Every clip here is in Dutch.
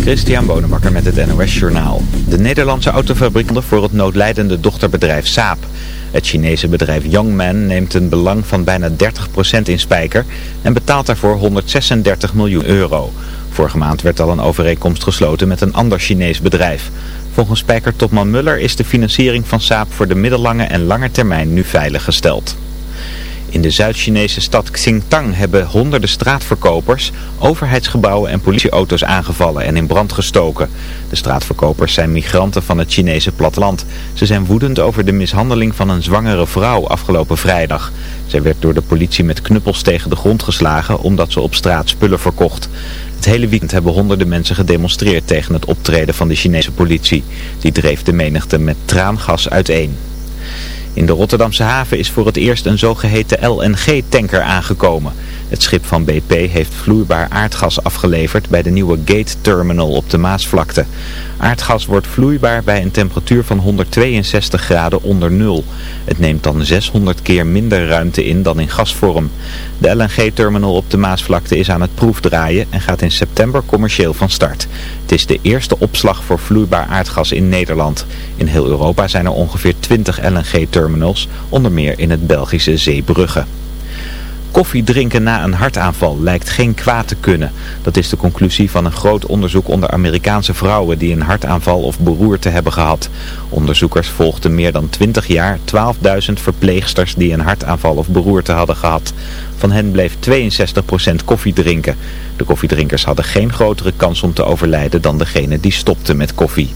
Christian Bonenbakker met het NOS Journaal. De Nederlandse autofabriek voor het noodlijdende dochterbedrijf Saab. Het Chinese bedrijf Youngman neemt een belang van bijna 30% in Spijker en betaalt daarvoor 136 miljoen euro. Vorige maand werd al een overeenkomst gesloten met een ander Chinees bedrijf. Volgens Spijker-topman Muller is de financiering van Saab voor de middellange en lange termijn nu veiliggesteld. In de Zuid-Chinese stad Xingtang hebben honderden straatverkopers overheidsgebouwen en politieauto's aangevallen en in brand gestoken. De straatverkopers zijn migranten van het Chinese platteland. Ze zijn woedend over de mishandeling van een zwangere vrouw afgelopen vrijdag. Zij werd door de politie met knuppels tegen de grond geslagen omdat ze op straat spullen verkocht. Het hele weekend hebben honderden mensen gedemonstreerd tegen het optreden van de Chinese politie. Die dreef de menigte met traangas uiteen. In de Rotterdamse haven is voor het eerst een zogeheten LNG-tanker aangekomen. Het schip van BP heeft vloeibaar aardgas afgeleverd bij de nieuwe Gate Terminal op de Maasvlakte. Aardgas wordt vloeibaar bij een temperatuur van 162 graden onder nul. Het neemt dan 600 keer minder ruimte in dan in gasvorm. De LNG-terminal op de Maasvlakte is aan het proefdraaien en gaat in september commercieel van start. Het is de eerste opslag voor vloeibaar aardgas in Nederland. In heel Europa zijn er ongeveer 20 LNG-terminals, onder meer in het Belgische Zeebrugge. Koffie drinken na een hartaanval lijkt geen kwaad te kunnen. Dat is de conclusie van een groot onderzoek onder Amerikaanse vrouwen die een hartaanval of beroerte hebben gehad. Onderzoekers volgden meer dan 20 jaar 12.000 verpleegsters die een hartaanval of beroerte hadden gehad. Van hen bleef 62% koffie drinken. De koffiedrinkers hadden geen grotere kans om te overlijden dan degene die stopten met koffie.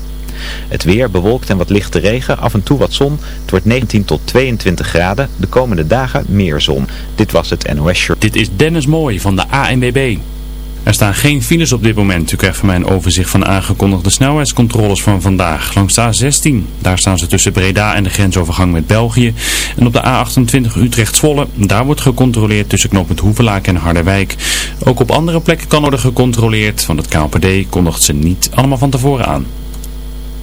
Het weer bewolkt en wat lichte regen, af en toe wat zon. Het wordt 19 tot 22 graden. De komende dagen meer zon. Dit was het NOS Shirt. Dit is Dennis Mooij van de ANWB. Er staan geen files op dit moment. U krijgt van mij een overzicht van de aangekondigde snelheidscontroles van vandaag. Langs de A16, daar staan ze tussen Breda en de grensovergang met België. En op de A28 Utrecht-Zwolle, daar wordt gecontroleerd tussen knooppunt Hoevelaak en Harderwijk. Ook op andere plekken kan worden gecontroleerd, want het KLPD kondigt ze niet allemaal van tevoren aan.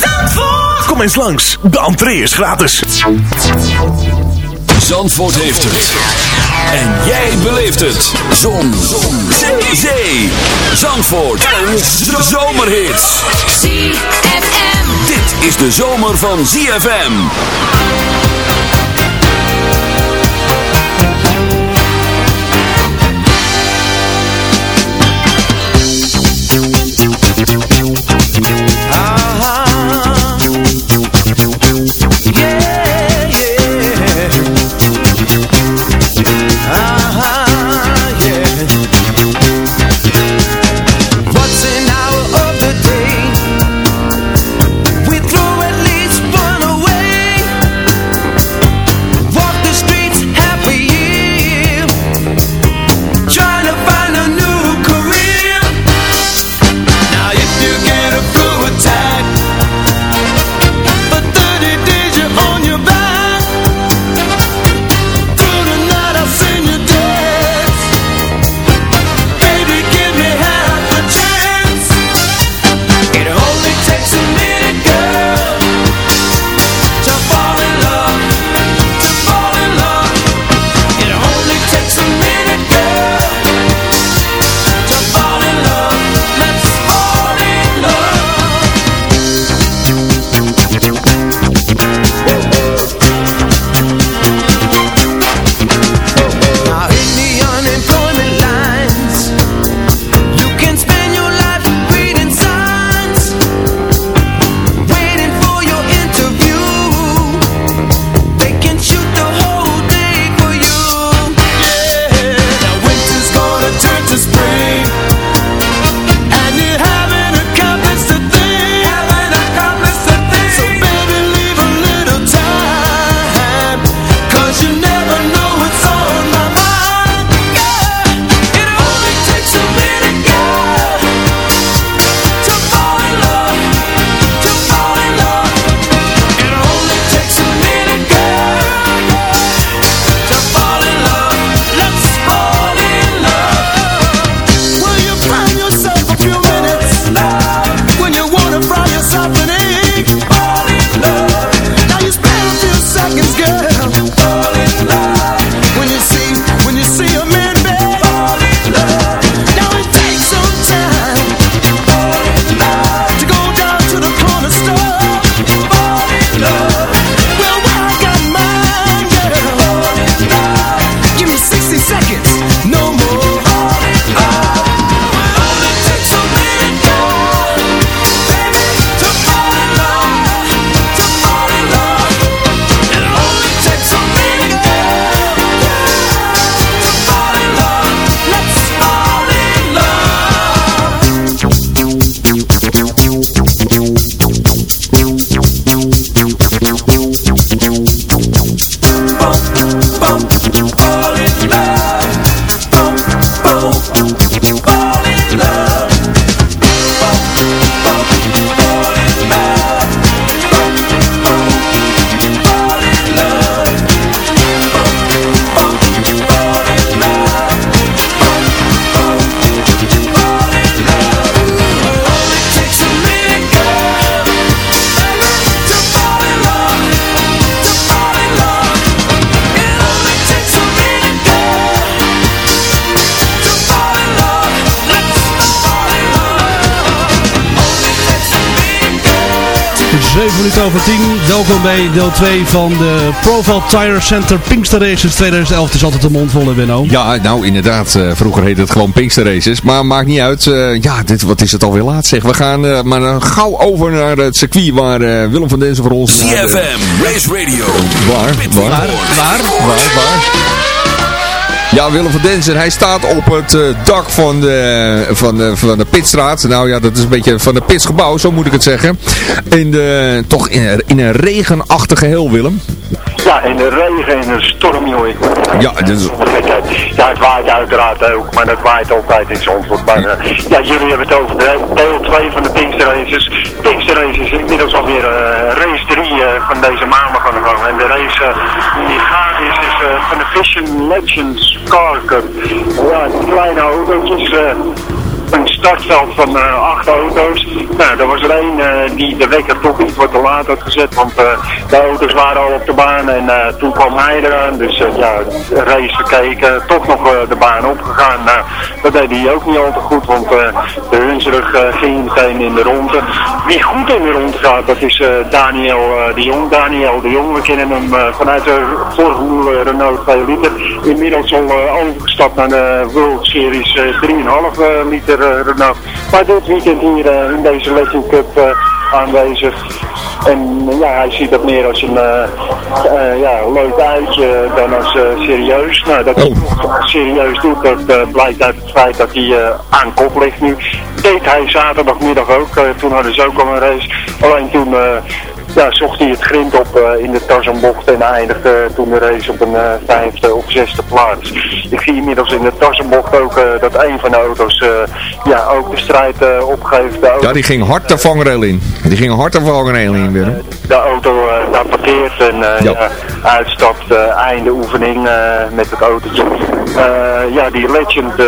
Zandvoort. Kom eens langs, de entree is gratis. Zandvoort heeft het. En jij beleeft het. Zon. Zon. Zee. Zee. Zandvoort. En zomerhits. ZFM. Dit is de zomer van ZFM. Over 10. Welkom bij deel 2 van de Profile Tire Center Pinkster Races 2011. Het is altijd een mond vol, hè, Benno. Ja, nou inderdaad. eh, vroeger heette het gewoon Pinkster Races. Maar maakt niet uit. eh, ja, dit, wat is het alweer laat zeg. We gaan eh, maar gauw over naar het circuit waar eh, Willem van Denzen voor ons... CFM, Race Radio. Waar? Waar? Waar? Waar? Waar? Waar? Ja, Willem van Denzen, hij staat op het eh, dak van de, van, de, van de Pitstraat. Nou ja, dat is een beetje van het Pitsgebouw, zo moet ik het zeggen. In de, toch in, een- in een regenachtig geheel, Willem. Ja, in de regen, in de storm, joh. Ja, dus, Ja, het waait uiteraard ook, maar dat waait altijd in Zandvoort. Maar eh, ja, jullie hebben het over de deel 2 van de Pinkster Races. Pinkster Races is inmiddels alweer eh, race 3 van deze maandag aan de gang. En de race eh, die gaat is, is eh, van de Vision Legends Car Cup. Ja, kleine autootjes. Een startveld van eh, acht auto's. Nou, er was er één eh, die de wekker toch iets wat te laat had gezet, want eh, de auto's waren al op de baan en toen kwam hij eraan. Dus ja, race gekeken, toch nog de baan opgegaan. Nou, dat deed hij ook niet al te goed, want de Hunsrug ging meteen in de ronde. Wie goed in de ronde gaat, dat is Daniel de Jong. Daniel de Jong, we kennen hem vanuit de vorige Renault 2 liter. Inmiddels al overgestapt naar de World Series eh, 3,5 eh, liter Renault. Maar dit weekend hier eh, in deze Legend Cup eh, aanwezig. En ja, hij ziet dat meer als een eh, eh, ja, leuk uitje dan als eh, serieus. Nou, dat hij het serieus doet, dat eh, blijkt uit het feit dat hij eh, aan kop ligt nu. Deed hij zaterdagmiddag ook, eh, toen hadden ze ook al een race. Alleen toen eh, ja, zocht hij het grind op eh, in de Tarzanbocht en eindigde toen de race op een eh, vijfde of zesde plaats. Ik zie inmiddels in de Tarzanbocht ook eh, dat een van de auto's eh, ja, ook de strijd eh, opgeeft. De auto, ja, die ging hard de vangrail in. Die ging hard de vangrail in, Willem. de auto eh, daar parkeert en eh, Ja. uitstapt, eh, einde oefening eh, met het autootje. Eh, ja, die Legend eh,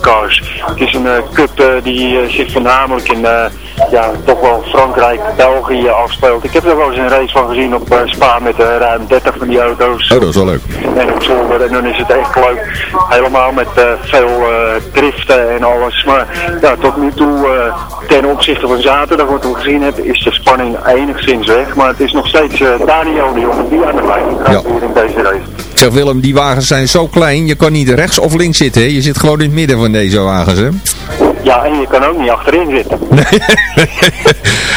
Cars. Het is een eh, cup eh, die eh, zich voornamelijk in eh, ja, toch wel Frankrijk, België afspeelt. Ik heb er wel eens een race van gezien op eh, Spa met eh, ruim 30 van die auto's. Oh, dat is wel leuk. En op zolder. En dan is het echt leuk. Helemaal met eh, veel driften en alles. Maar ja, tot nu toe, ten opzichte van zaterdag, wat we gezien hebben, is de spanning enigszins weg. Maar het is nog steeds Daniel de jongen die aan de lijn gaat Ja. hier in deze race. Zeg Willem, die wagens zijn zo klein, je kan niet rechts of links zitten. Hè? Je zit gewoon in het midden van deze wagens. Hè? Ja, en je kan ook niet achterin zitten.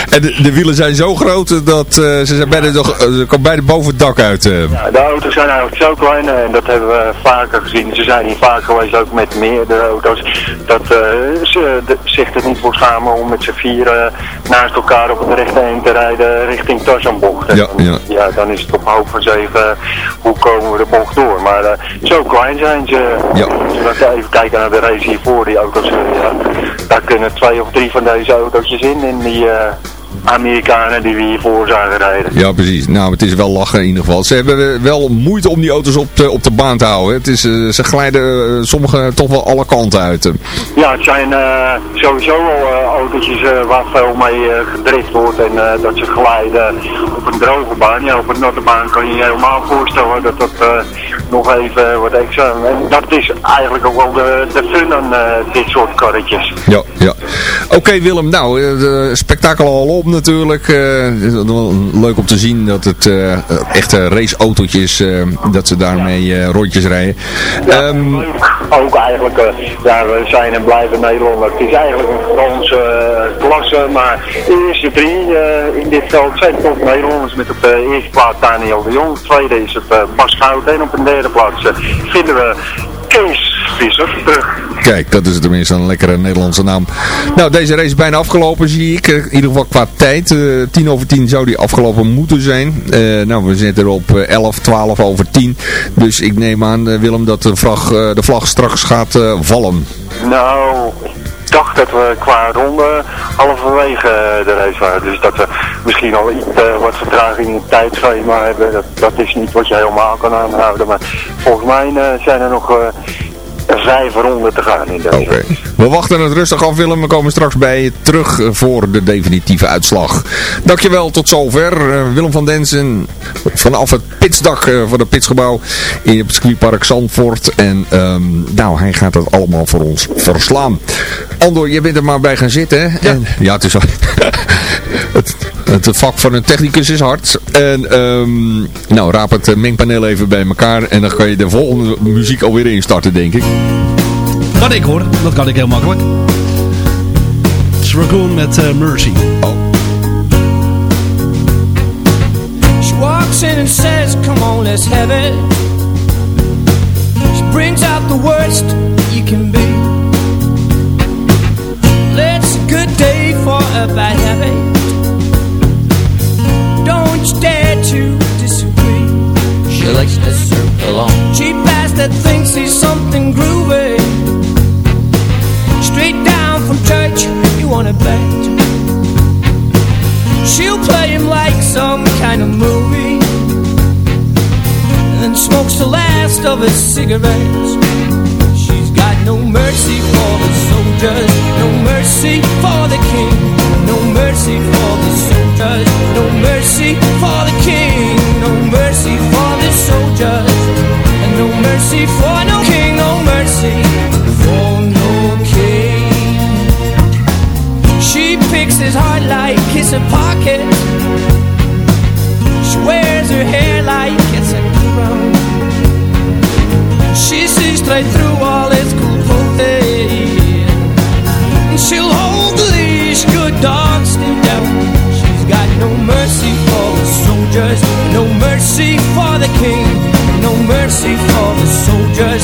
en de, de wielen zijn zo groot dat eh, ze zijn bijna, nog, eh, bijna boven het dak uit. eh. Ja, de auto's zijn eigenlijk zo klein eh, en dat hebben we vaker gezien. Ze zijn hier vaak geweest, ook met meerdere auto's. Dat eh, ze de, zich er niet voor schamen om met z'n vieren naast elkaar op het rechte eind te rijden richting Tarzanbocht. Ja, dan- ja. dan is het op hoop van zeven, hoe komen we de bocht door. Maar eh, zo klein zijn ze. Ja. Als we even kijken naar de race hiervoor, die auto's, eh, ja, daar kunnen twee of drie van deze autootjes in. En die eh, Amerikanen die we hiervoor zagen rijden. Ja, precies. Nou, het is wel lachen in ieder geval. Ze hebben wel moeite om die auto's op de, op de baan te houden. Het is, eh, ze glijden eh, sommige toch wel alle kanten uit. eh. Ja, het zijn sowieso al autootjes waar veel mee gedrift wordt en dat ze glijden op een droge baan. Ja, op een natte baan kan je je helemaal voorstellen dat dat nog even wat extra... En dat is eigenlijk ook wel de, de fun aan eh, dit soort karretjes. Ja, ja. Oké Willem, nou, eh, de spektakel al op natuurlijk. Eh, is leuk om te zien dat het eh, echte raceautootjes, eh, dat ze daarmee eh, rondjes rijden. Ehm, Leuk. Ook eigenlijk, eh, ja, we zijn en blijven Nederlander. Het is eigenlijk een Franse eh, maar de eerste drie eh, in dit veld zijn toch Nederlanders. Met op de eerste plaats Daniel de Jong, tweede is het eh, Bas Goud en op een derde plaats vinden we Kees Visser. Kijk, dat is tenminste een lekkere Nederlandse naam. Nou, deze race is bijna afgelopen, zie ik. In ieder geval qua tijd. eh, tien over tien zou die afgelopen moeten zijn. Nou, we zitten er op eh, 11, 12 over 10. Dus ik neem aan, Willem, dat de vlag, de vlag straks gaat vallen. Nou, dat we qua ronde halverwege de race waren. Dus dat we misschien al iets eh, wat vertraging in het tijdschema hebben. Dat, dat is niet wat je helemaal kan aanhouden. Maar volgens mij eh, zijn er nog eh, vijf ronden te gaan in deze. We wachten het rustig af, Willem. We komen straks bij je terug voor de definitieve uitslag. Dankjewel, tot zover. Eh, Willem van Densen vanaf het pitsdak eh, van het pitsgebouw in het circuitpark Zandvoort. En ehm, nou, hij gaat het allemaal voor ons verslaan. Andor, je bent er maar bij gaan zitten, hè? En, ja, het is al... het, Het vak van een technicus is hard. En ehm, nou, raap het mengpaneel even bij elkaar en dan kan je de volgende muziek alweer instarten, denk ik. Kan ik hoor, dat kan ik heel makkelijk. Raccoon met uh, Mercy. Oh. She walks in and says, come on, let's have it. She brings out the worst you can be. It's a good day for a bad habit. Likes to surf along. Cheap ass that thinks he's something groovy. Straight down from church, you wanna bet. She'll play him like some kind of movie. And then smokes the last of his cigarettes. She's got no mercy for the soldiers, no mercy for the king, no mercy for the soldiers, no mercy for the king, and no mercy for no king, no mercy for no king. She picks his heart like it's a pocket. She wears her hair like it's a crown. She sees straight through all its cruelty. And she'll hold the leash, good dog, stay down. She's got no mercy for soldiers, no mercy for the king, no mercy for the soldiers,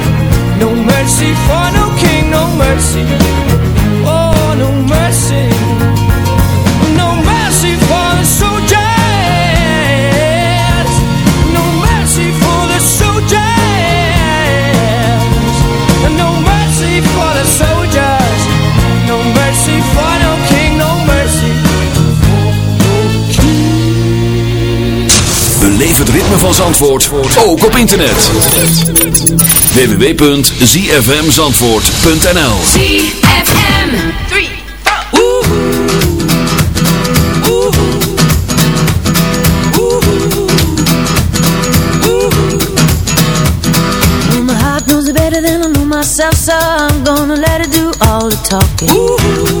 Het ritme van Zandvoort ook op internet. www.zfmzandvoort.nl ZFM. Three, Well, my heart knows it better than I know myself, so I'm gonna let it do all the talking. I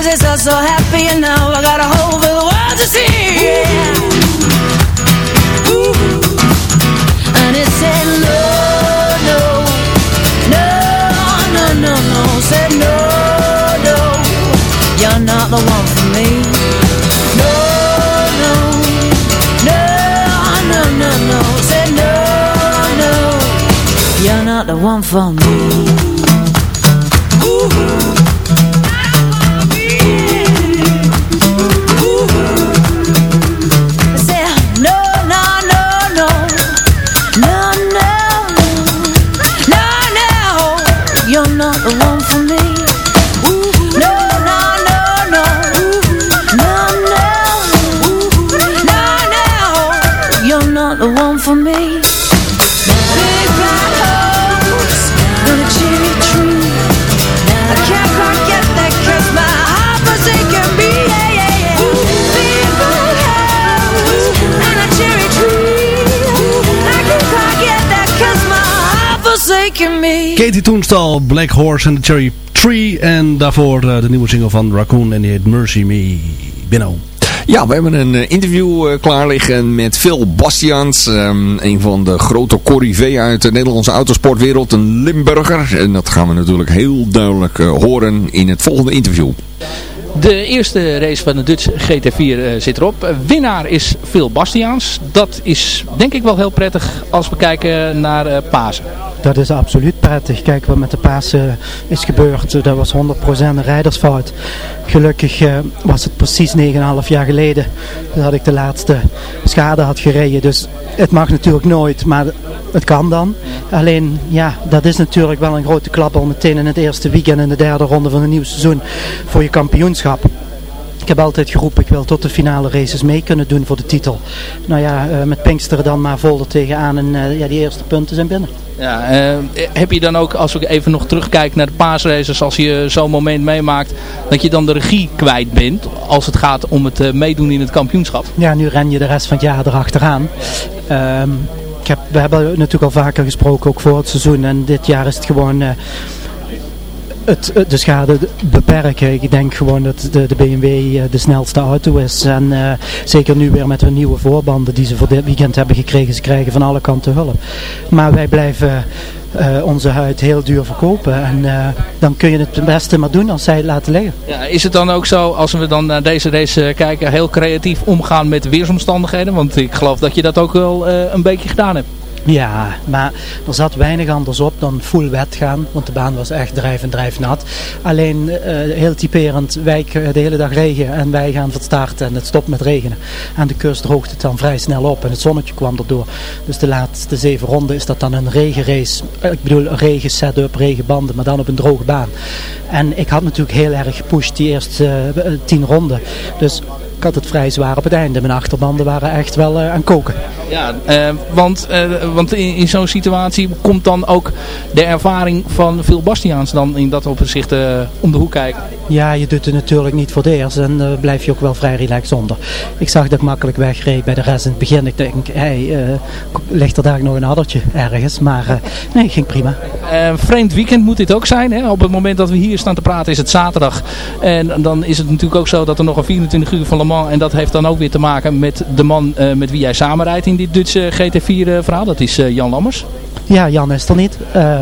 cause it's all so happy And now I got a hole for the world to see. Yeah. And it said no, no. No, no, no, no. Said no, no. You're not the one for me. No, no. No, no, no, no. Said no, no. You're not the one for me Katie Toenstal, Black Horse and the Cherry Tree. En daarvoor uh, de nieuwe single van Raccoon en die heet Mercy Me. Binno. Ja, we hebben een uh, interview uh, klaar liggen met Phil Bastiaans. Um, een van de grote corrivee uit de Nederlandse autosportwereld. Een Limburger. En dat gaan we natuurlijk heel duidelijk horen in het volgende interview. De eerste race van de Dutch GT4 uh, zit erop. winnaar is Phil Bastiaans. Dat is denk ik wel heel prettig als we kijken naar uh, Pasen. Dat is absoluut prettig. Kijk wat met de Pasen is gebeurd. Dat was 100% een rijdersfout. Gelukkig uh, was het precies 9,5 jaar geleden dat ik de laatste schade had gereden. Dus het mag natuurlijk nooit, maar het kan dan. Alleen, ja, dat is natuurlijk wel een grote klap al meteen in het eerste weekend in de derde ronde van het nieuwe seizoen voor je kampioenschap. Ik heb altijd geroepen, ik wil tot de finale races mee kunnen doen voor de titel. Nou ja, uh, met Pinksteren dan maar vol er tegenaan en uh, ja, die eerste punten zijn binnen. Ja, uh, heb je dan ook, als we even nog terugkijken naar de paasraces, als je zo'n moment meemaakt, dat je dan de regie kwijt bent als het gaat om het meedoen in het kampioenschap? Ja, nu ren je de rest van het jaar erachteraan. Um, ik heb, we hebben natuurlijk al vaker gesproken, ook voor het seizoen. En dit jaar is het gewoon uh, het, de schade beperken. Ik denk gewoon dat de, de BMW uh, de snelste auto is. En uh, zeker nu weer met hun nieuwe voorbanden die ze voor dit weekend hebben gekregen. Ze krijgen van alle kanten hulp. Maar wij blijven... Onze huid heel duur verkopen. En dan kun je het beste maar doen als zij het laten liggen. Ja, is het dan ook zo, als we dan naar deze race kijken, heel creatief omgaan met weersomstandigheden? Want ik geloof dat je dat ook wel een beetje gedaan hebt. Ja, maar er zat weinig anders op dan full wet gaan. Want de baan was echt drijf en drijf nat. Alleen uh, heel typerend, wij de hele dag regen en wij gaan van start en het stopt met regenen. Aan de kust droogt het dan vrij snel op en het zonnetje kwam erdoor. Dus de laatste zeven ronden is dat dan een regenrace. Ik bedoel regen setup, regenbanden, maar dan op een droge baan. En ik had natuurlijk heel erg gepusht die eerste uh, tien ronden. Dus ik had het vrij zwaar op het einde. Mijn achterbanden waren echt wel uh, aan koken. Ja, uh, want, uh, want in, in zo'n situatie komt dan ook de ervaring van Phil Bastiaans dan in dat opzicht om de hoek kijken. Ja, je doet het natuurlijk niet voor de eerst en blijf je ook wel vrij relaxed onder. Ik zag dat ik makkelijk wegreed bij de rest in het begin. Ik denk, hey, ligt er daar nog een addertje ergens? Maar nee, ging prima. vreemd weekend moet dit ook zijn. Hè? Op het moment dat we hier staan te praten is het zaterdag. En dan is het natuurlijk ook zo dat er nog een 24 uur van Mans en dat heeft dan ook weer te maken met de man uh, met wie jij samenrijdt in dit Duitse GT4 uh, verhaal. Dat is uh, Jan Lammers. Ja, Jan is er niet.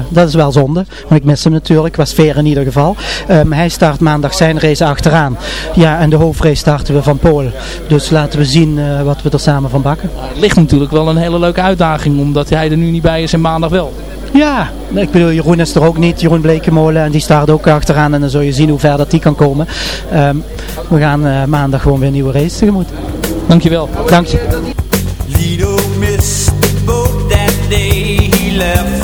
dat is wel zonde. Want ik mis hem natuurlijk. Was fair in ieder geval. Um, hij start maandag zijn race achteraan. Ja, en de hoofdrace starten we van Polen. Dus laten we zien wat we er samen van bakken. Het ligt natuurlijk wel een hele leuke uitdaging. Omdat hij er nu niet bij is en maandag wel. Ja, ik bedoel, Jeroen is er ook niet. Jeroen Blekemolen en die staat ook achteraan. En dan zul je zien hoe ver dat die kan komen. Um, we gaan uh, maandag gewoon weer een nieuwe race tegemoet. Dankjewel. Dank je. Lido missed the boat that day he left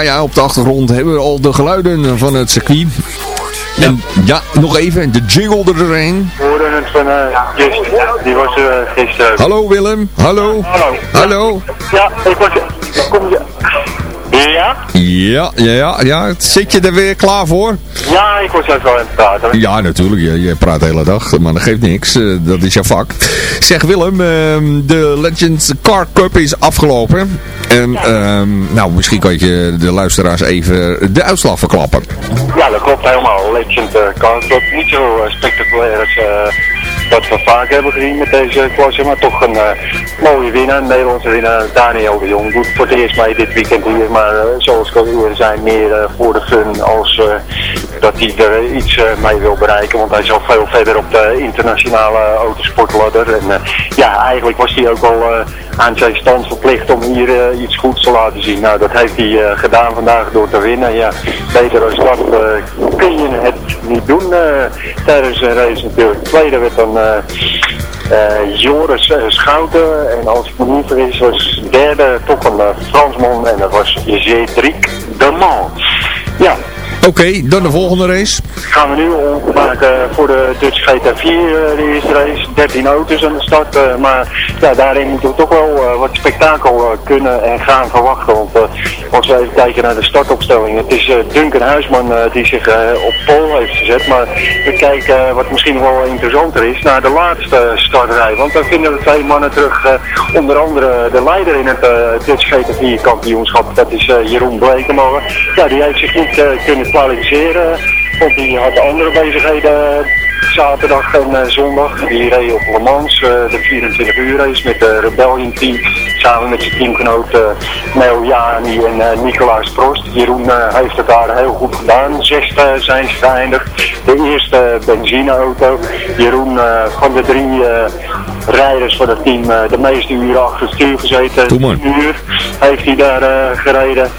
Ja, ja, op de achtergrond hebben we al de geluiden van het circuit. En ja, nog even, de jingle er doorheen. We hoorden het van uh, die was uh, gisteren. Hallo Willem, hallo. Hallo. Hallo. Ja, ik was... Kom je... Ja? Ja, ja, ja. Zit je er weer klaar voor? Ja, ik was even aan het praten. Ja, natuurlijk. Je, je praat de hele dag, maar dat geeft niks. Uh, dat is jouw vak. Zeg Willem, uh, de Legends Car Cup is afgelopen. En uh, nou, misschien kan je de luisteraars even de uitslag verklappen. Ja, dat klopt helemaal. Legend Car Cup. Niet zo spectaculair als wat we vaak hebben gezien met deze klasse, maar toch een uh, mooie winnaar, Nederlandse winnaar, Daniel de Jong. Doet voor het eerst mee dit weekend hier, maar uh, zoals ik al eerder zei, meer uh, voor de fun als dat hij er iets mee wil bereiken, want hij is al veel verder op de internationale autosportladder. En ja, eigenlijk was hij ook al aan zijn stand verplicht om hier iets goeds te laten zien. Nou, dat heeft hij gedaan vandaag door te winnen. Ja, beter als dat kun je het niet doen tijdens een race natuurlijk. Tweede werd dan Joris Schouten. En als ik me niet was derde toch een Fransman. En dat was Cédric de Man. Ja. Oké, dan de volgende race. Gaan we nu maken voor de Dutch GT4 de eerste race. 13 auto's aan de start. maar ja, daarin moeten we toch wel wat spektakel kunnen en gaan verwachten. Want als we even kijken naar de startopstelling. Het is Duncan Huisman die zich op pol heeft gezet. Maar we kijken wat misschien wel interessanter is naar de laatste startrij. Want dan vinden we twee mannen terug. onder andere de leider in het Dutch GT4 kampioenschap. Dat is Jeroen Blekemolen. Ja, die heeft zich niet kunnen kwalificeren. Want die had andere bezigheden zaterdag en uh, zondag. Die reed op Le Mans, uh, de 24 uur race met de Rebellion team. Samen met zijn teamgenoot uh, Neo Jani en Nicolaas Prost. Jeroen heeft het daar heel goed gedaan. Zesde zijn ze geëindigd. De eerste benzineauto. Jeroen van de drie rijders van het team de meeste uren achter het stuur gezeten. Tien uur heeft hij daar gereden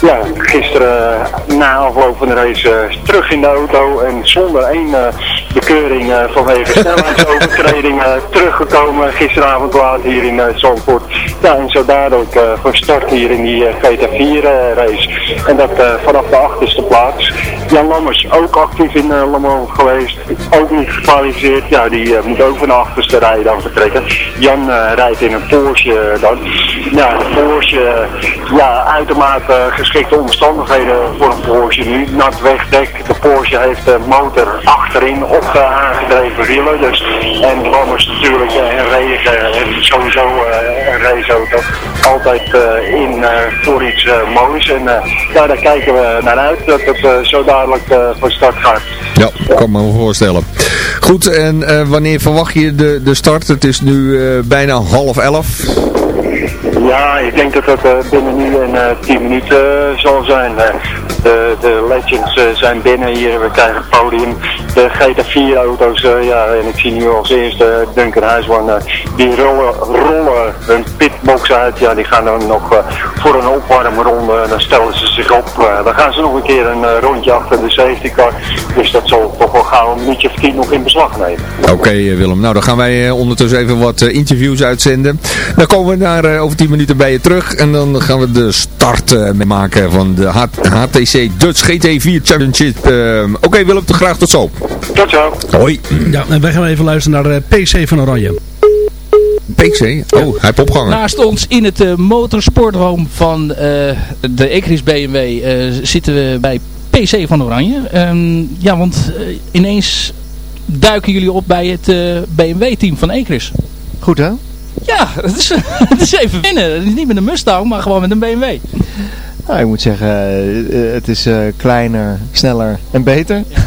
ja, gisteren na afloop van de race uh, terug in de auto en zonder één uh, bekeuring uh, vanwege snelheidsovertreding teruggekomen gisteravond laat hier in Zandvoort. Ja, en zo daardoor van hier in die GT4 race. En dat vanaf de achterste plaats. Jan Lammers ook actief in Mans geweest, ook niet gekwalificeerd. Ja, die moet ook van de achterste rij dan vertrekken. Jan rijdt in een Porsche dan. Ja, een Porsche, ja, uitermate geschikte omstandigheden voor een Porsche nu. Nat wegdek, de Porsche heeft de motor achterin op aangedreven wielen. Dus, en Lammers natuurlijk uh, een regen en sowieso uh, een raceauto. Altijd in voor iets moois. En ja, daar kijken we naar uit dat het zo dadelijk van start gaat. Ja, kan me voorstellen. Goed, en wanneer verwacht je de, de start? Het is nu bijna half elf. Ja, ik denk dat dat uh, binnen nu en uh, 10 minuten uh, zal zijn. de, de Legends zijn binnen hier, we krijgen het podium. De GT4-auto's, ja, en ik zie nu als eerste Duncan die rollen, rollen hun pitbox uit. Ja, die gaan dan nog voor een opwarmronde, dan stellen ze zich op. dan gaan ze nog een keer een rondje achter de safety car. Dus dat zal toch wel gauw een minuutje of tien nog in beslag nemen. Oké Willem, nou dan gaan wij ondertussen even wat interviews uitzenden. Dan komen we naar over 10 minuten bij je terug. En dan gaan we de start uh, maken van de H HTC Dutch GT4 Championship. Uh, Oké okay, Willem, te graag tot zo. Tot zo. Hoi. Ja, en wij gaan even luisteren naar de PC van Oranje. PC? Oh, hij heeft opgehangen. Naast ons in het uh, motorsporthome van uh, de Ecris BMW uh, zitten we bij PC van Oranje. Um, ja, want ineens duiken jullie op bij het BMW-team van Ecris. Goed hè? Ja, het is, het is even winnen. Het is niet met een Mustang, maar gewoon met een BMW. Nou, ik moet zeggen, het is uh, kleiner, sneller en beter. Ja.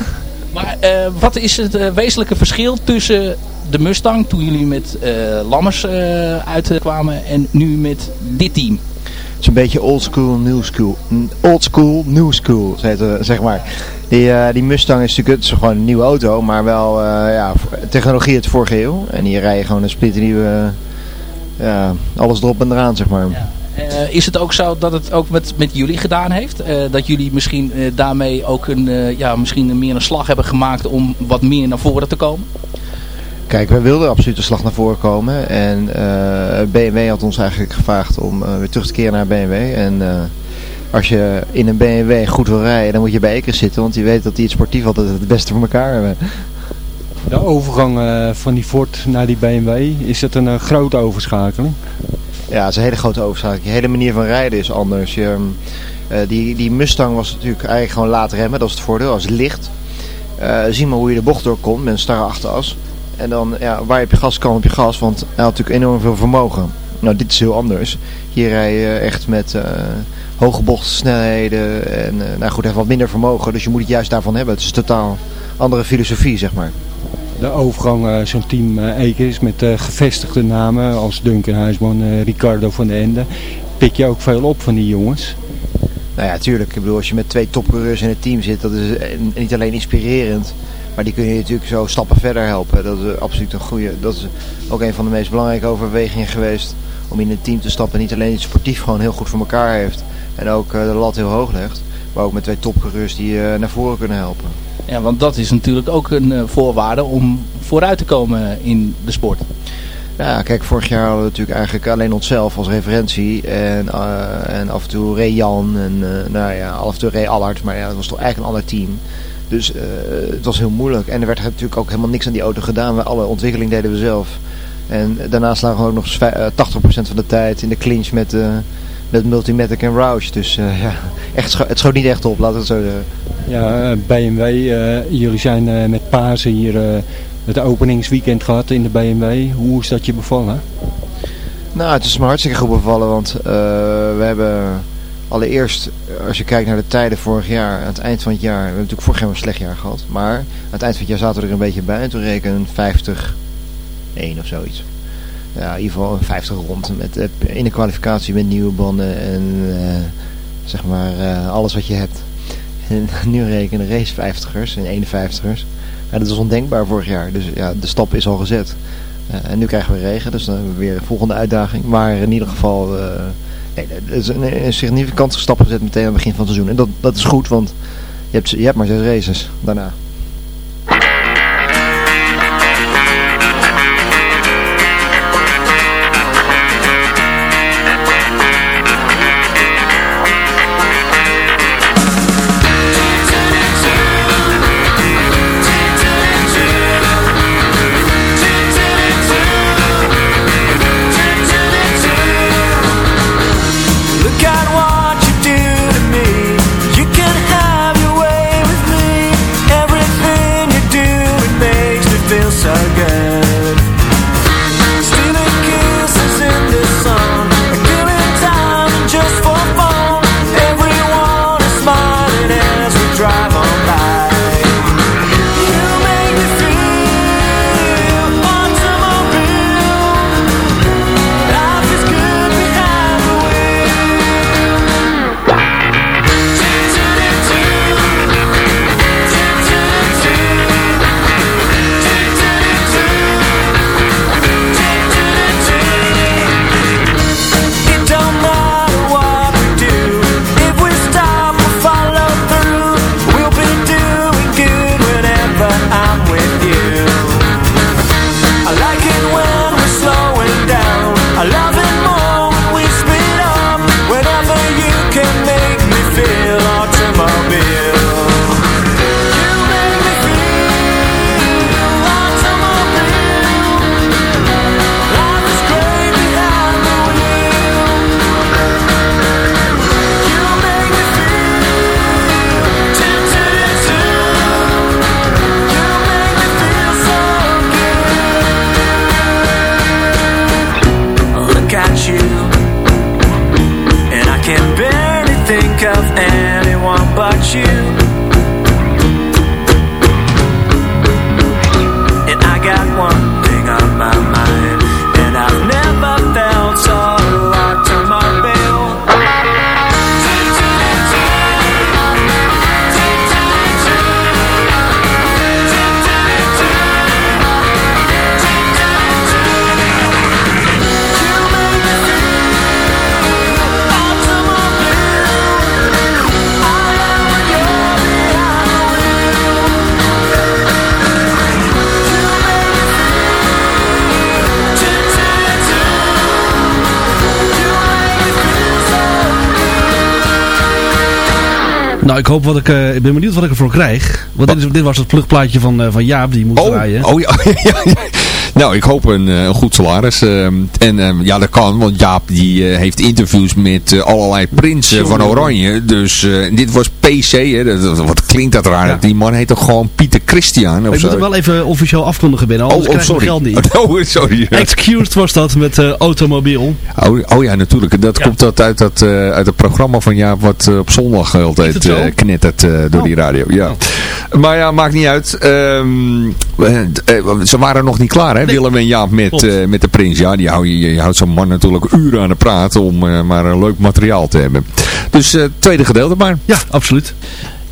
Maar uh, wat is het wezenlijke verschil tussen de Mustang, toen jullie met Lammers uitkwamen, en nu met dit team? Het is een beetje old school, new school. Old school, new school, zeg maar. Die, die Mustang is natuurlijk het is gewoon een nieuwe auto, maar wel ja, technologie het vorige eeuw. En hier rij je gewoon een splinternieuwe ja, alles erop en eraan, zeg maar. Ja. Uh, is het ook zo dat het ook met, met jullie gedaan heeft? Uh, dat jullie misschien uh, daarmee ook een, ja, misschien meer een slag hebben gemaakt om wat meer naar voren te komen? kijk, wij wilden absoluut de slag naar voren komen. En eh, BMW had ons eigenlijk gevraagd om eh, weer terug te keren naar BMW. En eh, als je in een BMW goed wil rijden, dan moet je bij Ekers zitten. Want die weet dat die het sportief altijd het beste voor elkaar hebben. De overgang eh, van die Ford naar die BMW, is dat een eh, grote overschakeling? Ja, het is een hele grote overschakeling. Je hele manier van rijden is anders. Je, eh, die, die Mustang was natuurlijk eigenlijk gewoon laat remmen. Dat is het voordeel. Als licht. Eh, zie maar hoe je de bocht doorkomt met een starre achteras. En dan, ja, waar je op je gas kan op je gas. Want hij had natuurlijk enorm veel vermogen. Nou, dit is heel anders. Hier rij je echt met eh, hoge bochtsnelheden. En nou goed, heeft wat minder vermogen. Dus je moet het juist daarvan hebben. Het is totaal andere filosofie, zeg maar. De overgang, eh, zo'n team eh Ekers met eh, gevestigde namen als Duncan Huisman, Ricardo van den Ende. Pik je ook veel op van die jongens? Nou ja, tuurlijk. Ik bedoel, als je met twee topcoureurs in het team zit, dat is niet alleen inspirerend, maar die kunnen je natuurlijk zo stappen verder helpen. Dat is absoluut een goede. Dat is ook een van de meest belangrijke overwegingen geweest om in een team te stappen. Niet alleen sportief gewoon heel goed voor elkaar heeft en ook de lat heel hoog legt, maar ook met twee topcoureurs die je naar voren kunnen helpen. Ja, want dat is natuurlijk ook een eh, voorwaarde om vooruit te komen in de sport. Ja, kijk, vorig jaar hadden we natuurlijk eigenlijk alleen onszelf als referentie. En, eh, en af en toe Ray Jan en uh, nou ja, af en toe Ray Allard. Maar ja, dat was toch eigenlijk een ander team. Dus uh, het was heel moeilijk. En er werd natuurlijk ook helemaal niks aan die auto gedaan. We, alle ontwikkeling deden we zelf. En daarnaast lagen we ook nog eens 80% van de tijd in de clinch met, met Multimatic en Roush. Dus ja, echt, scho het schoot niet echt op, laten we het zo zeggen. Ja, BMW, jullie zijn met Pasen hier het openingsweekend gehad in de BMW. Hoe is dat je bevallen? Nou, het is me hartstikke goed bevallen, want we hebben allereerst, als je kijkt naar de tijden vorig jaar, aan het eind van het jaar, we hebben natuurlijk vorig jaar een slecht jaar gehad, maar aan het eind van het jaar zaten we er een beetje bij en toen rekenen 50, 1 of zoiets. Ja, in ieder geval een 50 rond, met, in de kwalificatie met nieuwe banden en uh, zeg maar uh, alles wat je hebt. En nu rekenen race 50ers en 51ers. Ja, dat was ondenkbaar vorig jaar. Dus ja, de stap is al gezet. En nu krijgen we regen, dus dan hebben we weer een volgende uitdaging. Maar in ieder geval, uh, nee, het is een, een significante stap gezet meteen aan het begin van het seizoen. En dat, dat is goed, want je hebt, je hebt maar zes races daarna. Nou, ik hoop wat ik, eh, ik ben benieuwd wat ik ervoor krijg. Want dit, is, dit was het vluchtplaatje van, eh, van Jaap, die moest Oh, rijden. oh ja, ja, ja. Nou, ik hoop een, eh, een goed salaris. ehm, en ehm, ja, dat kan, want Jaap die eh, heeft interviews met eh, allerlei prinsen van Oranje. Dus eh, dit was PC, hè. Dat, wat klinkt dat raar? Die man heet toch gewoon Pieter Christian? Of ik zo? moet hem wel even officieel afkondigen binnen, anders oh, oh, sorry. geld niet. Oh, sorry. Excused was dat met automobiel. Oh, oh ja, natuurlijk. Dat komt dat uit, dat, uit het programma van Jaap wat op zondag altijd knettert door Oh. die radio. Ja. Maar ja, maakt niet uit. Ehm, eh, eh, ze waren nog niet klaar, hè? Willem en Jaap met, met de prins. Ja, die hou, je, je houdt zo'n man natuurlijk uren aan de praat om eh, maar een leuk materiaal te hebben. Dus eh, tweede gedeelte maar. Ja, absoluut.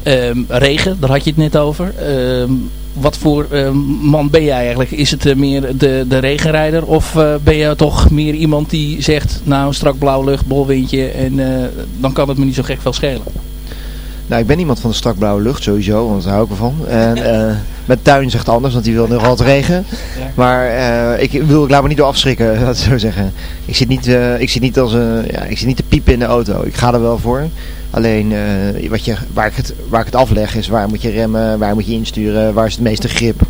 Ehm, regen, daar had je het net over. Ehm, wat voor ehm, man ben jij eigenlijk? Is het eh, meer de, de regenrijder of eh, ben je toch meer iemand die zegt, nou strak blauw lucht, bolwindje en eh, dan kan het me niet zo gek veel schelen? Nou, ik ben iemand van de strak blauwe lucht sowieso, want daar hou ik wel van. En eh, met tuin zegt anders, want die wil nog altijd regen. Maar eh, ik, wil, ik laat me niet door afschrikken, laat ik zo zeggen. Ik zit niet, eh, ik zit niet als een, ja, ik zit niet te piepen in de auto. Ik ga er wel voor. Alleen wat je, waar, ik het, waar ik het afleg is waar moet je remmen, waar moet je insturen, waar is het meeste grip.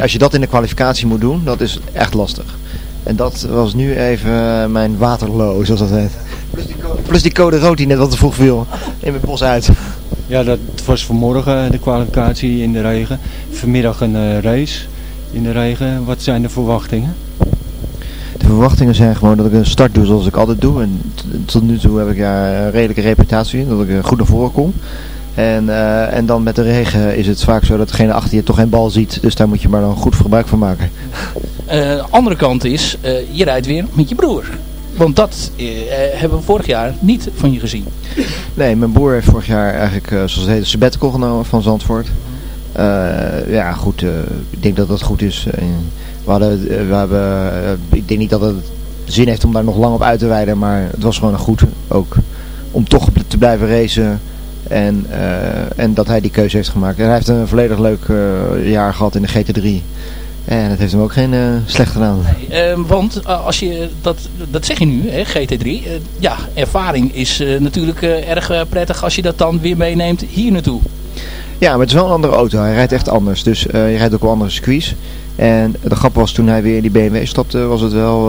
Als je dat in de kwalificatie moet doen, dat is echt lastig. En dat was nu even mijn waterloo, zoals dat heet. Plus die, code, plus die code rood die net wat te vroeg viel in mijn bos uit. Ja, dat was vanmorgen de kwalificatie in de regen. Vanmiddag een eh, race in de regen. Wat zijn de verwachtingen? De verwachtingen zijn gewoon dat ik een start doe zoals ik altijd doe. En tot nu toe heb ik daar een redelijke reputatie in, dat ik eh, goed naar voren kom. En, eh, en dan met de regen is het vaak zo dat degene achter je toch geen bal ziet. Dus daar moet je maar dan goed gebruik van maken. Eh, andere kant is, eh, je rijdt weer met je broer. Want dat eh, hebben we vorig jaar niet van je gezien. Nee, mijn broer heeft vorig jaar eigenlijk, eh, zoals het heet, sabbatical genomen van Zandvoort. Eh, ja, goed, ik denk dat dat goed is. We hadden, we hebben, ik denk niet dat het zin heeft om daar nog lang op uit te wijden, maar het was gewoon goed ook om toch te blijven racen. En, en dat hij die keuze heeft gemaakt. En hij heeft een volledig leuk jaar gehad in de GT3. En het heeft hem ook geen eh, slecht gedaan. Eh, want eh, als je, dat, dat zeg je nu, hè, GT3. eh, ja, ervaring is natuurlijk erg prettig als je dat dan weer meeneemt hier naartoe. Ja, maar het is wel een andere auto. Hij rijdt echt anders. Dus je rijdt ook wel andere circuits. En de grap was toen hij weer in die BMW stapte, was het wel,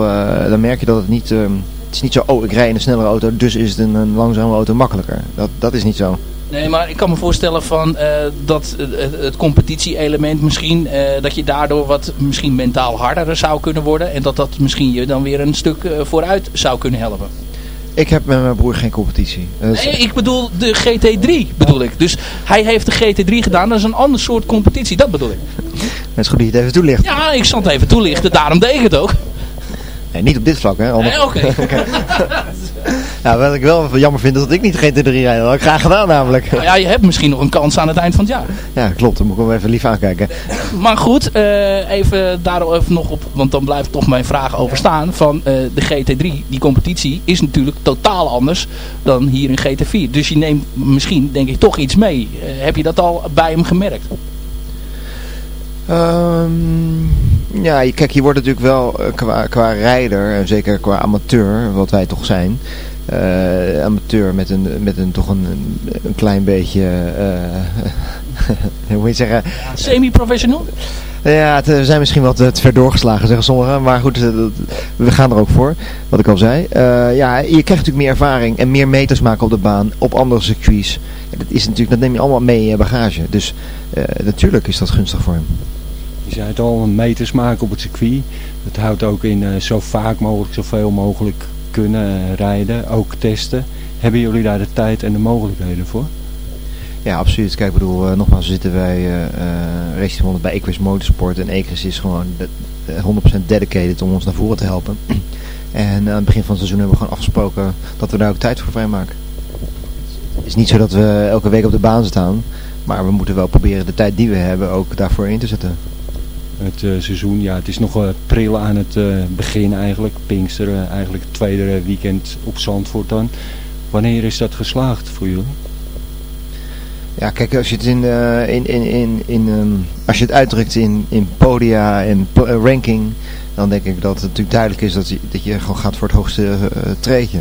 dan merk je dat het niet, ehm, het is niet zo, oh ik rij in een snellere auto, dus is het een, een langzame auto makkelijker. Dat, dat is niet zo. Nee, maar ik kan me voorstellen van eh, dat het, competitie-element misschien, eh, dat je daardoor wat misschien mentaal harder zou kunnen worden. En dat dat misschien je dan weer een stuk eh, vooruit zou kunnen helpen. Ik heb met mijn broer geen competitie. Nee, ik bedoel de GT3 bedoel ik. Dus hij heeft de GT3 gedaan, dat is een ander soort competitie, dat bedoel ik. Het is goed dat je het even toelicht. Ja, ik zal het even toelichten, daarom deed ik het ook. Nee, niet op dit vlak, hè. Nee, oké. ja, wat ik wel jammer vind, is dat ik niet GT3 rijd. Dat had ik graag gedaan namelijk. Nou ja, je hebt misschien nog een kans aan het eind van het jaar. Ja, klopt. Dan moet ik hem even lief aankijken. Maar goed, eh, even daarover nog op, want dan blijft toch mijn vraag over staan. Van eh, de GT3, die competitie is natuurlijk totaal anders dan hier in GT4. Dus je neemt misschien, denk ik, toch iets mee. Eh, heb je dat al bij hem gemerkt? Ehm, ja, kijk, je wordt natuurlijk wel qua, qua rijder, en zeker qua amateur, wat wij toch zijn. Eh, amateur met een, met een toch een, een klein beetje, eh, hoe moet je zeggen, Semi-professional? ja, het, we zijn misschien wat eh, te ver doorgeslagen, zeggen sommigen. Maar goed, eh, dat- we gaan er ook voor, wat ik al zei. Eh, ja, je krijgt natuurlijk meer ervaring en meer meters maken op de baan, op andere circuits. Ja, dat, is natuurlijk, dat neem je allemaal mee in je bagage. Dus eh, natuurlijk is dat gunstig voor hem. Je zei het al, meters maken op het circuit. Dat houdt ook in eh, zo vaak mogelijk, zoveel mogelijk kunnen rijden. Ook testen. Hebben jullie daar de tijd en de mogelijkheden voor? Ja, absoluut. Kijk, ik bedoel, eh, nogmaals, zitten wij uh, Racing 100 bij Equus Motorsport. En Equus is gewoon de, de 100% dedicated om ons naar voren te helpen. en aan het begin van het seizoen hebben we gewoon afgesproken dat we daar ook tijd voor vrijmaken. Het is niet zo dat we elke week op de baan staan. Maar we moeten wel proberen de tijd die we hebben ook daarvoor in te zetten. Het uh, seizoen, ja, het is nog uh, pril aan het uh, begin eigenlijk. Pinksteren, eigenlijk het tweede weekend op Zandvoort dan. Wanneer is dat geslaagd voor jullie? Ja, kijk, als je het in, uh, in, in, in, in um, als je het uitdrukt in, in podia en uh, ranking, dan denk ik dat het natuurlijk duidelijk is dat je, dat je gewoon gaat voor het hoogste uh, treedje.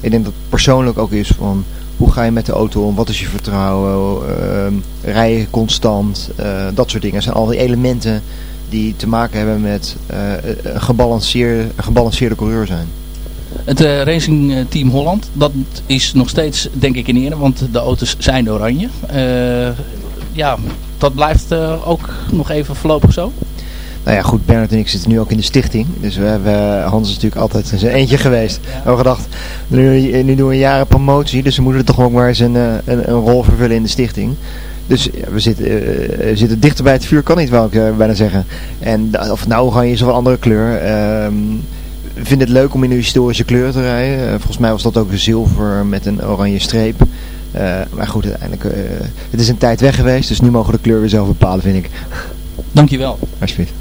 Ik denk dat het persoonlijk ook is van hoe ga je met de auto om? Wat is je vertrouwen? Ehm, rij je constant? Eh, dat soort dingen. Dat zijn al die elementen die te maken hebben met eh, een, gebalanceerde, gebalanceerde coureur zijn. Het uh, Racing Team Holland, dat is nog steeds denk ik in ere, want de auto's zijn oranje. Uh, ja, dat blijft uh, ook nog even voorlopig zo. Nou ja, goed, Bernard en ik zitten nu ook in de stichting. Dus we hebben, Hans is natuurlijk altijd zijn eentje geweest. We hebben gedacht, nu, nu doen we jaren promotie, dus we moeten er toch ook maar eens een, een, een rol vervullen in de stichting. Dus ja, we, zitten, uh, we zitten dichter bij het vuur, kan niet wel ik uh, bijna zeggen. En of nou oranje is of een andere kleur. Um, we vinden het leuk om in de historische kleur te rijden. Uh, volgens mij was dat ook een zilver met een oranje streep. Uh, maar goed, uiteindelijk, uh, het is een tijd weg geweest, dus nu mogen we de kleur weer zelf bepalen, vind ik. Dankjewel. Alsjeblieft.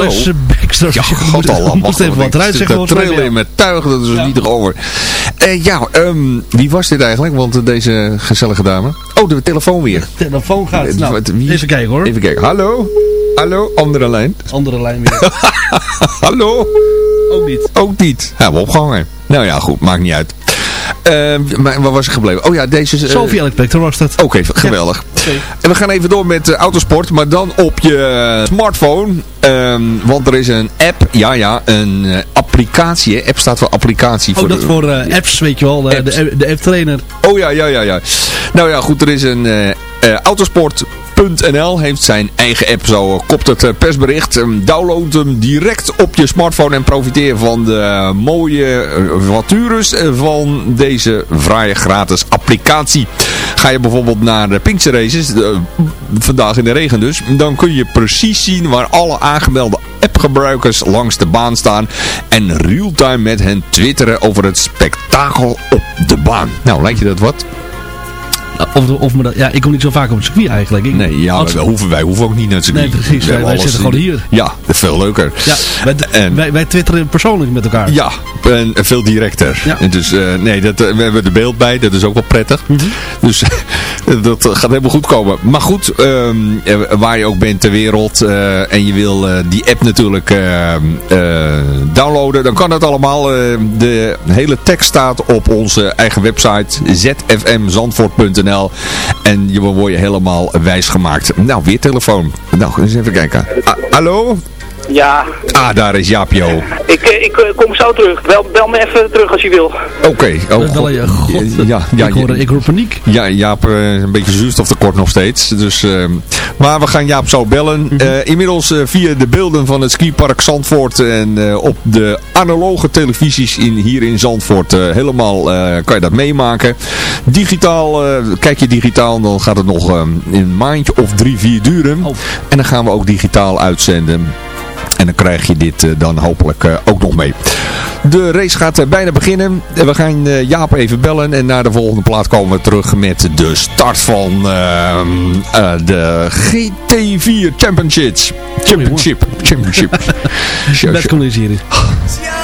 Alice Baxter. Ja, god al. Even wat eruit zeggen. Trillen in met tuigen, dat is niet over. Eh, ja, ehm, wie was dit eigenlijk? Want eh, deze gezellige dame. Oh, de telefoon weer. telefoon gaat. Eh, Nou, wie- even kijken hoor. Even kijken. Hallo? Hallo? Andere lijn. Andere lijn weer. Hallo? Ook niet. Ook niet. Hebben we opgehangen. Nou ja, goed. Maakt niet uit. Ehm, maar waar was ik gebleven? Oh ja, deze... eh, Sophie Baxter was dat. Oké, geweldig. En we gaan even door met eh, autosport, maar dan op je smartphone. Ehm, want er is een app, ja ja, een eh, applicatie. App staat voor applicatie. Ook voor dat de- voor eh, apps, weet je wel. De, de, de app trainer. Oh ja, ja, ja, ja. Nou ja, goed, er is een eh, autosport Zandvoort.nl heeft zijn eigen app, zo kopt het persbericht. Ehm, Download hem direct op je smartphone en profiteer van de mooie vacatures eh, van deze vrije gratis applicatie. Ga je bijvoorbeeld naar de Pinkster Races, vandaag in de regen dus, dan kun je precies zien waar alle aangemelde appgebruikers langs de baan staan en realtime met hen twitteren over het spektakel op de baan. Nou, lijkt je dat wat? Of, of me dat, ja, ik kom niet zo vaak op het circuit eigenlijk. Ik, Nee, ja, als- wij hoeven, wij hoeven ook niet naar het circuit. Nee, precies. Wij, zitten gewoon hier. Ja, veel leuker. Ja, wij, wij, wij twitteren persoonlijk met elkaar. Ja, en veel directer. Ja. En dus, eh, nee, dat, eh, we hebben er beeld bij, dat is ook wel prettig. Mhm. Dus dat gaat helemaal goed komen. Maar goed, ehm, eh, waar je ook bent ter wereld en je wil die app natuurlijk eh, eh, downloaden, dan kan dat allemaal. De hele tekst staat op onze eigen website zfmzandvoort.nl en je word je helemaal wijs gemaakt. Nou, weer telefoon. Nou, eens even kijken. Hallo? Ja, Ah, daar is Jaapjo. ik, eh, ik eh, kom zo terug. Bel, bel me even terug als je wil. Oké. Oh, een- god, ja, ja, ik, hoor, ik hoor paniek. Ja, Jaap, eh, een beetje zuurstoftekort nog steeds. Dus, eh, maar we gaan Jaap zo bellen. Mhm. Eh, inmiddels eh, via de beelden van het skipark Zandvoort en eh, op de analoge televisies in, hier in Zandvoort eh, helemaal eh, kan je dat meemaken. Digitaal, eh, kijk je digitaal, dan gaat het nog eh, in een maandje of drie, vier duren. Oh. En dan gaan we ook digitaal uitzenden. En dan krijg je dit eh, dan hopelijk eh, ook nog mee. De race gaat eh, bijna beginnen. En We gaan Jaap even bellen. En na de volgende plaat komen we terug met de start van ehm, eh, de GT4 Championships. Championship. Championship. Best komt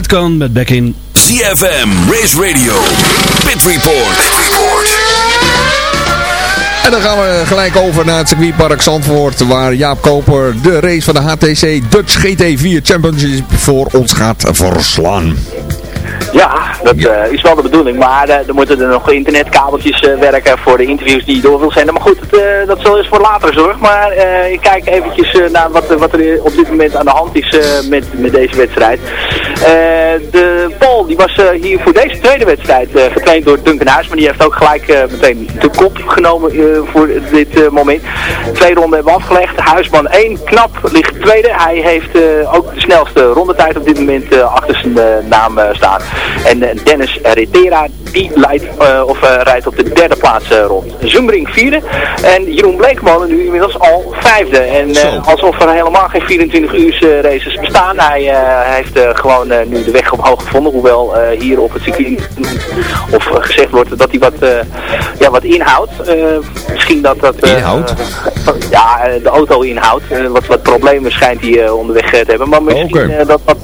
Metcon met back in. ZFM, Race Radio, Pit Report. En dan gaan we gelijk over naar het circuitpark Zandvoort, waar Jaap Koper de race van de HTC Dutch GT4 Championship voor ons gaat verslaan. Ja, dat eh, is wel de bedoeling. Maar eh, er moeten er nog internetkabeltjes eh, werken voor de interviews die je door wil zenden. Maar goed, het, dat zal eens voor later zorg. Maar ik kijk eventjes naar wat, wat er op dit moment aan de hand is met, met deze wedstrijd. De Die was hier voor deze tweede wedstrijd getraind door Duncan Huis. Maar die heeft ook gelijk meteen de kop genomen voor dit moment. Twee ronden hebben we afgelegd. Huisman 1, knap, ligt tweede. Hij heeft ook de snelste rondetijd op dit moment achter zijn naam staan. En eh, Dennis Retera, die leidt, uh, of, uh, rijdt op de derde plaats rond. Zoombrink vierde. En Jeroen Bleekman nu inmiddels al vijfde. En alsof er helemaal geen 24 uur races bestaan. Hij heeft gewoon nu de weg omhoog gevonden. Hoewel hier op het circuit of gezegd wordt dat hij wat, ja, wat inhoudt. misschien dat dat... inhoud? ja, de auto inhoudt. wat, wat problemen schijnt hij onderweg te hebben. Maar misschien dat dat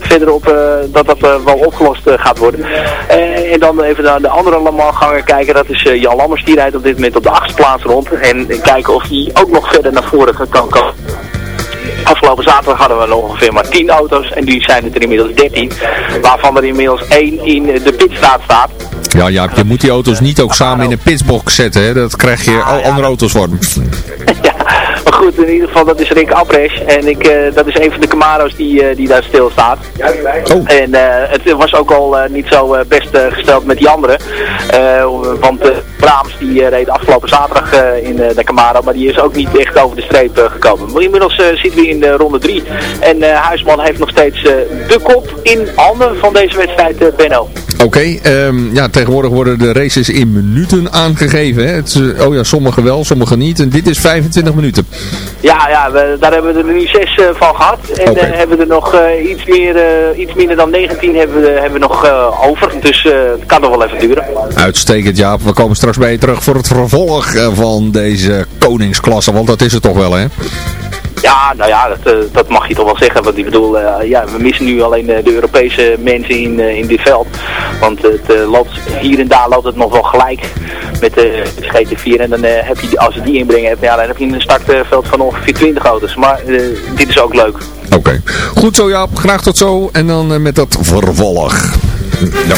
verderop dat dat wel opgelost eh, gaat worden. Eh, en dan even naar de andere Lamar kijken. Dat is eh, Jan Lammers. Die rijdt op dit moment op de achtste plaats rond. En kijken of hij ook nog verder naar voren kan komen. Afgelopen zaterdag hadden we nog ongeveer maar 10 auto's en nu zijn het er inmiddels 13. Waarvan er inmiddels één in de pitstraat staat. Ja, ja, je moet die auto's niet ook samen in een pitsbox zetten. Hè? Dat krijg je al andere auto's worden. maar goed, in ieder geval, dat is Rick Abresch. En ik, uh, dat is een van de Camaro's die, uh, die daar stil staat. Oh. En uh, het was ook al niet zo best gesteld met die anderen. want Braams die reed afgelopen zaterdag in de Camaro. Maar die is ook niet echt over de streep gekomen. Maar inmiddels zitten we in de ronde 3. En Huisman heeft nog steeds de kop in handen van deze wedstrijd, Benno. Oké, um, ja, tegenwoordig worden de races in minuten aangegeven. Hè? Het, oh ja, sommige wel, sommige niet. En dit is 25 minuten. Ja, ja we, daar hebben we er nu 6 uh, van gehad. En okay. uh, hebben we er nog uh, iets, meer, iets minder dan 19 hebben we, hebben we nog over. Dus het kan nog wel even duren. Uitstekend, Jaap. We komen straks bij je terug voor het vervolg van deze koningsklasse. Want dat is het toch wel, hè? Ja, nou ja, dat, dat mag je toch wel zeggen. Want ik bedoel, ja, we missen nu alleen de Europese mensen in, in dit veld. Want het loopt, hier en daar loopt het nog wel gelijk met de GT4. En dan heb je, als je die inbrengen ja, dan heb je een startveld van ongeveer 20 auto's. Maar dit is ook leuk. Oké, okay. goed zo Jaap. Graag tot zo. En dan met dat vervolg. Ja.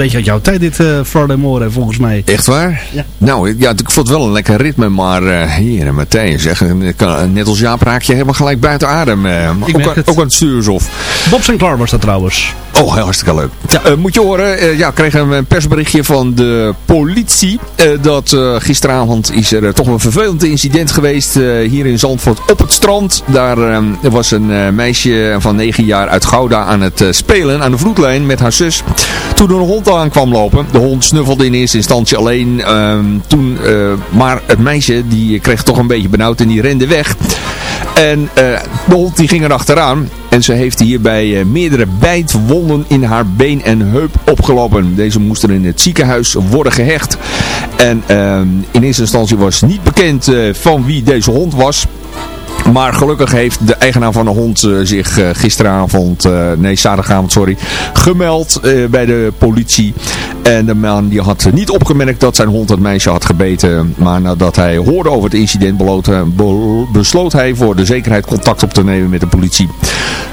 Beetje uit jouw tijd dit uh, Friday More volgens mij. Echt waar? Ja. Nou, ja, ik vond het wel een lekker ritme, maar uh, hier, Martijn, zeg, net als Jaap raak je helemaal gelijk buiten adem. Uh, ik ook, aan, het. ook aan het stuursof. Bob Sinclair was dat trouwens. Oh, hartstikke leuk. Ja, uh, moet je horen, uh, ja, kreeg een persberichtje van de politie. Uh, dat gisteravond is er toch een vervelend incident geweest hier in Zandvoort op het strand. Daar was een meisje van 9 jaar uit Gouda aan het spelen aan de vloedlijn met haar zus. Toen er een hond aan kwam lopen. De hond snuffelde in eerste instantie alleen. toen, maar het meisje die kreeg toch een beetje benauwd en die rende weg. En de hond die ging er achteraan. En ze heeft hierbij uh, meerdere bijtwonden in haar been en heup opgelopen. Deze moesten in het ziekenhuis worden gehecht. En uh, in eerste instantie was niet bekend uh, van wie deze hond was. Maar gelukkig heeft de eigenaar van de hond uh, zich uh, gisteravond, uh, nee zaterdagavond sorry, gemeld bij de politie. En de man die had niet opgemerkt dat zijn hond het meisje had gebeten. Maar nadat hij hoorde over het incident besloot hij voor de zekerheid contact op te nemen met de politie.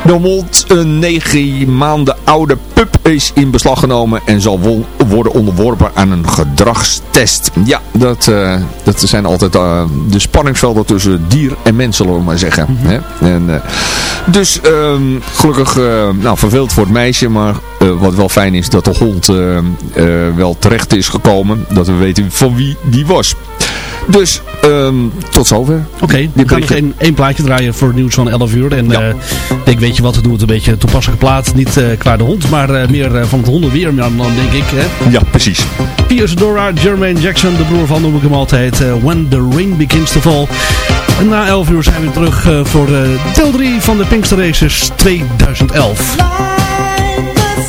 De hond, een negen maanden oude pup, is in beslag genomen en zal worden onderworpen aan een gedragstest. Ja, dat, dat zijn altijd de spanningsvelden tussen dier en mens, zullen we maar zeggen. Mhm. Mm -hmm. Hè? En, uh, dus um, gelukkig, uh, nou verveeld voor het meisje, maar wat wel fijn is dat de hond wel terecht is gekomen. Dat we weten van wie die was. Dus, um, tot zover. Oké, okay, we gaan nog één, één plaatje draaien voor het nieuws van 11 uur. En ja. uh, denk, weet je wat, we doen het een beetje toepasselijke plaat. Niet uh, qua de hond, maar uh, meer van het hondenweer dan, dan denk ik. Hè? Ja, precies. Piers Dora, Jermaine Jackson, de broer van noem ik hem altijd. When the Rain Begins to Fall. En na 11 uur zijn we terug voor deel 3 van de Pinkster Races 2011.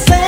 Van